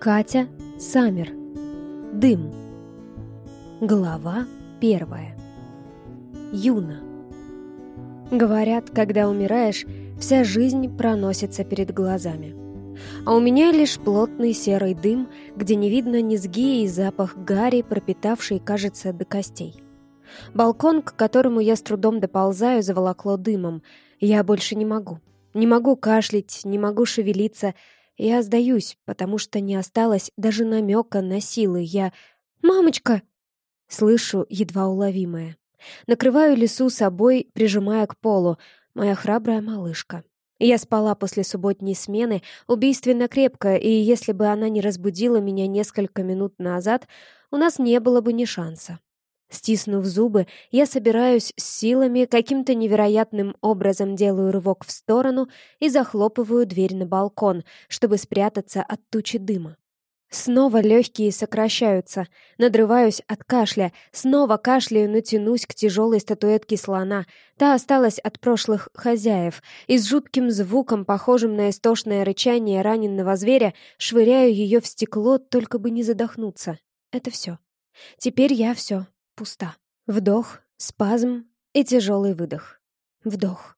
Катя Самер. Дым. Глава первая. Юна. Говорят, когда умираешь, вся жизнь проносится перед глазами. А у меня лишь плотный серый дым, где не видно низги и запах гари, пропитавший, кажется, до костей. Балкон, к которому я с трудом доползаю, заволокло дымом. Я больше не могу. Не могу кашлять, не могу шевелиться. Я сдаюсь, потому что не осталось даже намека на силы. Я... «Мамочка!» Слышу едва уловимое. Накрываю лесу собой, прижимая к полу. Моя храбрая малышка. Я спала после субботней смены убийственно крепко, и если бы она не разбудила меня несколько минут назад, у нас не было бы ни шанса. Стиснув зубы, я собираюсь с силами, каким-то невероятным образом делаю рывок в сторону и захлопываю дверь на балкон, чтобы спрятаться от тучи дыма. Снова легкие сокращаются, надрываюсь от кашля, снова кашляю, но к тяжелой статуэтке слона. Та осталась от прошлых хозяев, и с жутким звуком, похожим на истошное рычание раненного зверя, швыряю ее в стекло, только бы не задохнуться. Это все. Теперь я все пуста. Вдох, спазм и тяжелый выдох. Вдох.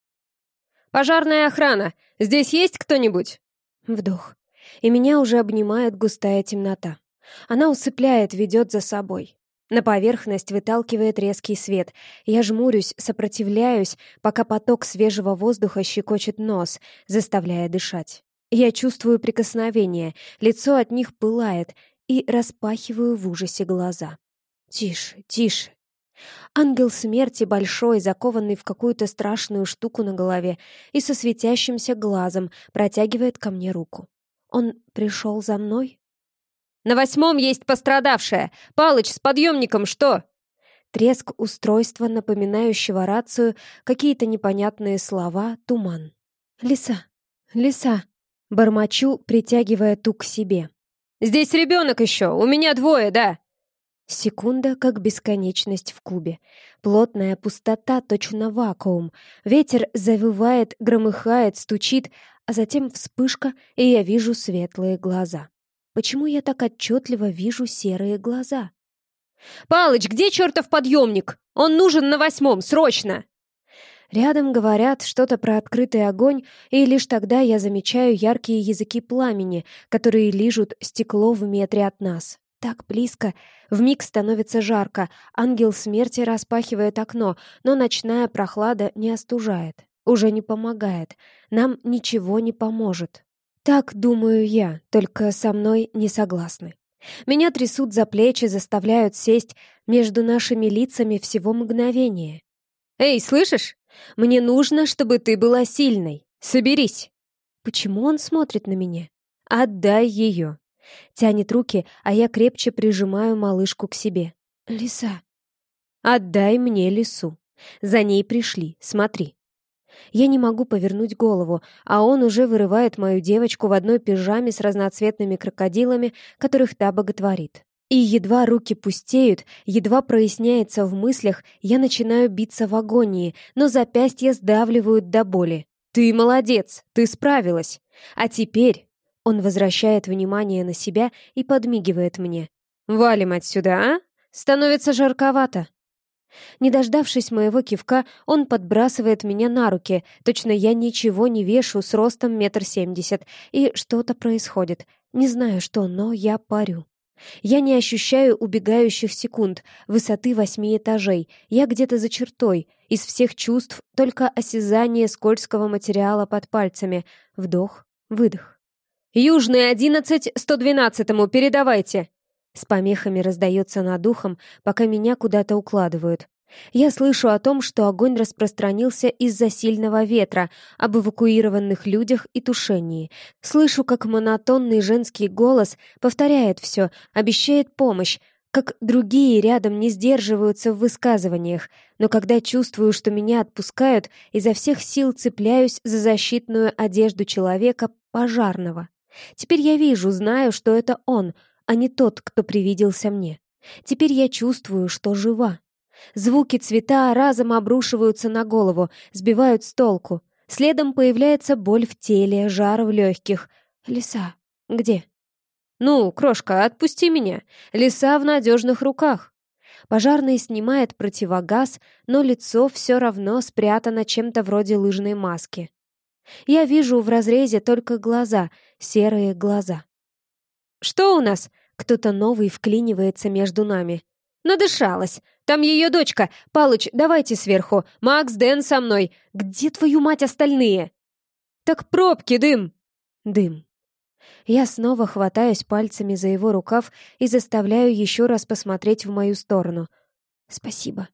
«Пожарная охрана! Здесь есть кто-нибудь?» Вдох. И меня уже обнимает густая темнота. Она усыпляет, ведет за собой. На поверхность выталкивает резкий свет. Я жмурюсь, сопротивляюсь, пока поток свежего воздуха щекочет нос, заставляя дышать. Я чувствую прикосновение, лицо от них пылает, и распахиваю в ужасе глаза. Тише, тише. Ангел смерти большой, закованный в какую-то страшную штуку на голове и со светящимся глазом протягивает ко мне руку. Он пришел за мной? «На восьмом есть пострадавшая! Палыч, с подъемником что?» Треск устройства, напоминающего рацию, какие-то непонятные слова, туман. «Лиса! Лиса!» Бормочу, притягивая ту к себе. «Здесь ребенок еще! У меня двое, да!» Секунда, как бесконечность в кубе. Плотная пустота, точно вакуум. Ветер завывает, громыхает, стучит, а затем вспышка, и я вижу светлые глаза. Почему я так отчетливо вижу серые глаза? «Палыч, где чертов подъемник? Он нужен на восьмом, срочно!» Рядом говорят что-то про открытый огонь, и лишь тогда я замечаю яркие языки пламени, которые лижут стекло в метре от нас. Так близко. Вмиг становится жарко. Ангел смерти распахивает окно, но ночная прохлада не остужает. Уже не помогает. Нам ничего не поможет. Так думаю я, только со мной не согласны. Меня трясут за плечи, заставляют сесть между нашими лицами всего мгновение. «Эй, слышишь? Мне нужно, чтобы ты была сильной. Соберись!» Почему он смотрит на меня? «Отдай ее!» Тянет руки, а я крепче прижимаю малышку к себе. «Лиса!» «Отдай мне лису. За ней пришли, смотри». Я не могу повернуть голову, а он уже вырывает мою девочку в одной пижаме с разноцветными крокодилами, которых та боготворит. И едва руки пустеют, едва проясняется в мыслях, я начинаю биться в агонии, но запястья сдавливают до боли. «Ты молодец! Ты справилась! А теперь он возвращает внимание на себя и подмигивает мне. «Валим отсюда, а? Становится жарковато». Не дождавшись моего кивка, он подбрасывает меня на руки. Точно я ничего не вешу с ростом метр семьдесят. И что-то происходит. Не знаю что, но я парю. Я не ощущаю убегающих секунд, высоты восьми этажей. Я где-то за чертой. Из всех чувств только осязание скользкого материала под пальцами. Вдох, выдох. «Южный, одиннадцать, сто двенадцатому, передавайте!» С помехами раздается над ухом, пока меня куда-то укладывают. Я слышу о том, что огонь распространился из-за сильного ветра, об эвакуированных людях и тушении. Слышу, как монотонный женский голос повторяет все, обещает помощь, как другие рядом не сдерживаются в высказываниях, но когда чувствую, что меня отпускают, изо всех сил цепляюсь за защитную одежду человека пожарного. Теперь я вижу, знаю, что это он, а не тот, кто привиделся мне. Теперь я чувствую, что жива. Звуки цвета разом обрушиваются на голову, сбивают с толку. Следом появляется боль в теле, жар в легких. Лиса. Где? «Ну, крошка, отпусти меня. Лиса в надежных руках». Пожарный снимает противогаз, но лицо все равно спрятано чем-то вроде лыжной маски. Я вижу в разрезе только глаза, серые глаза. «Что у нас?» Кто-то новый вклинивается между нами. «Надышалась! Там ее дочка! Палыч, давайте сверху! Макс, Дэн со мной! Где твою мать остальные?» «Так пробки, дым!» Дым. Я снова хватаюсь пальцами за его рукав и заставляю еще раз посмотреть в мою сторону. «Спасибо».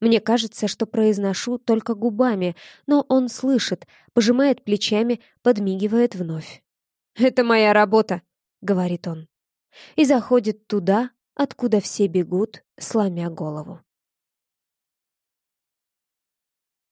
Мне кажется, что произношу только губами, но он слышит, пожимает плечами, подмигивает вновь. «Это моя работа», — говорит он. И заходит туда, откуда все бегут, сломя голову.